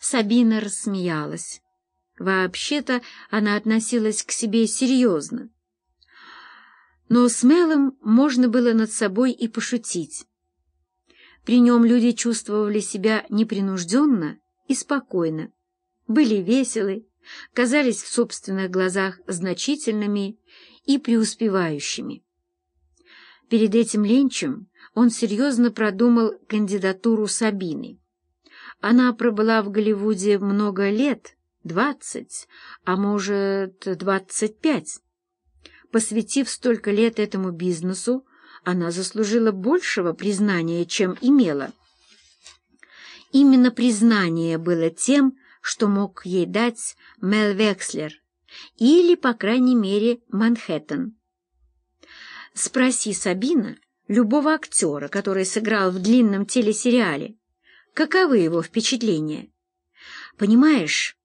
Сабина рассмеялась. Вообще-то она относилась к себе серьезно. Но с Мелом можно было над собой и пошутить. При нем люди чувствовали себя непринужденно и спокойно, были веселы, казались в собственных глазах значительными и преуспевающими. Перед этим ленчем он серьезно продумал кандидатуру Сабины. Она пробыла в Голливуде много лет, двадцать, а может, двадцать пять. Посвятив столько лет этому бизнесу, она заслужила большего признания, чем имела. Именно признание было тем, что мог ей дать Мел Векслер или, по крайней мере, Манхэттен. Спроси Сабина, любого актера, который сыграл в длинном телесериале, каковы его впечатления. Понимаешь,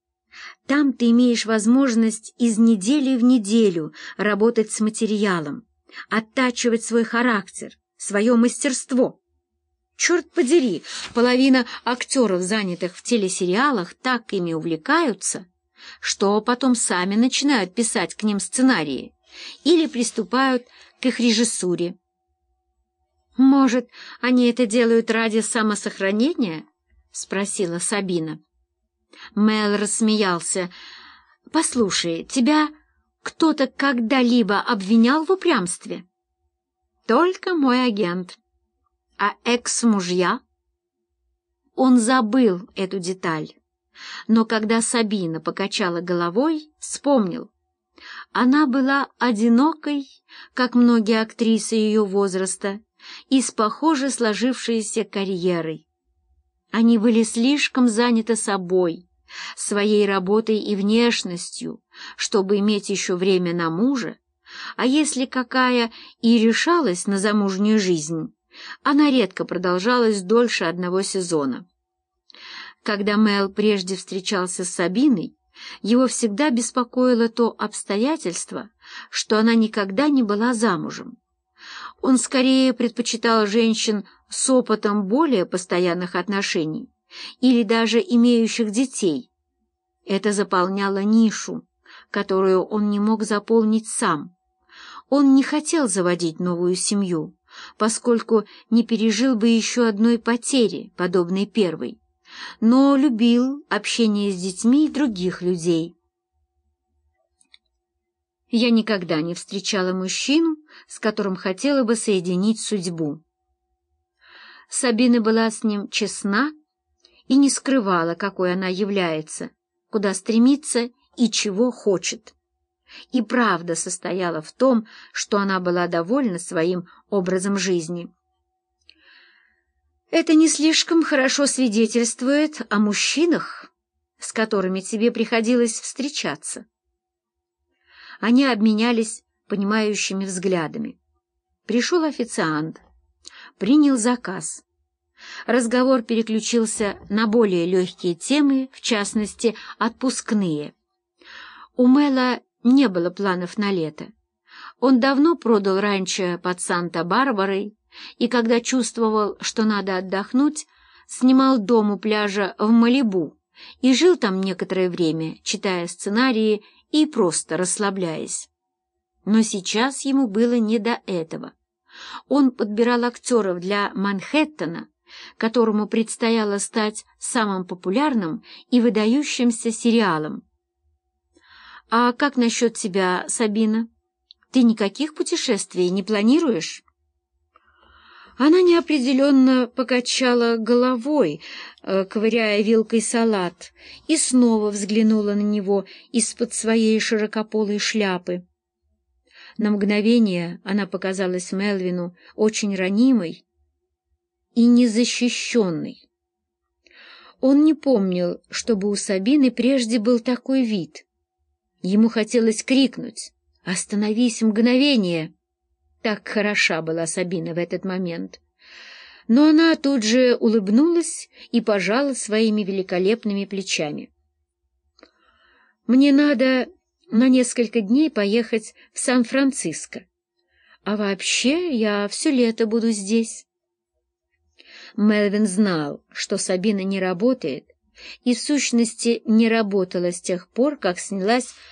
там ты имеешь возможность из недели в неделю работать с материалом, оттачивать свой характер, свое мастерство. Черт подери, половина актеров, занятых в телесериалах, так ими увлекаются, что потом сами начинают писать к ним сценарии или приступают к их режиссуре. «Может, они это делают ради самосохранения?» — спросила Сабина. Мэл рассмеялся. «Послушай, тебя кто-то когда-либо обвинял в упрямстве?» «Только мой агент. А экс-мужья?» Он забыл эту деталь. Но когда Сабина покачала головой, вспомнил. Она была одинокой, как многие актрисы ее возраста, и с похоже сложившейся карьерой. Они были слишком заняты собой, своей работой и внешностью, чтобы иметь еще время на мужа, а если какая и решалась на замужнюю жизнь, она редко продолжалась дольше одного сезона. Когда Мел прежде встречался с Сабиной, его всегда беспокоило то обстоятельство, что она никогда не была замужем. Он скорее предпочитал женщин с опытом более постоянных отношений или даже имеющих детей. Это заполняло нишу, которую он не мог заполнить сам. Он не хотел заводить новую семью, поскольку не пережил бы еще одной потери, подобной первой, но любил общение с детьми других людей. Я никогда не встречала мужчину, с которым хотела бы соединить судьбу. Сабина была с ним честна и не скрывала, какой она является, куда стремится и чего хочет. И правда состояла в том, что она была довольна своим образом жизни. Это не слишком хорошо свидетельствует о мужчинах, с которыми тебе приходилось встречаться. Они обменялись понимающими взглядами. Пришел официант, принял заказ. Разговор переключился на более легкие темы, в частности, отпускные. У Мэла не было планов на лето. Он давно продал раньше под Санта-Барбарой, и когда чувствовал, что надо отдохнуть, снимал дом у пляжа в Малибу и жил там некоторое время, читая сценарии и просто расслабляясь. Но сейчас ему было не до этого. Он подбирал актеров для Манхэттена, которому предстояло стать самым популярным и выдающимся сериалом. «А как насчет тебя, Сабина? Ты никаких путешествий не планируешь?» Она неопределенно покачала головой, э, ковыряя вилкой салат, и снова взглянула на него из-под своей широкополой шляпы. На мгновение она показалась Мелвину очень ранимой и незащищенной. Он не помнил, чтобы у Сабины прежде был такой вид. Ему хотелось крикнуть «Остановись мгновение!» Так хороша была Сабина в этот момент. Но она тут же улыбнулась и пожала своими великолепными плечами. «Мне надо на несколько дней поехать в Сан-Франциско. А вообще я все лето буду здесь». Мелвин знал, что Сабина не работает, и в сущности не работала с тех пор, как снялась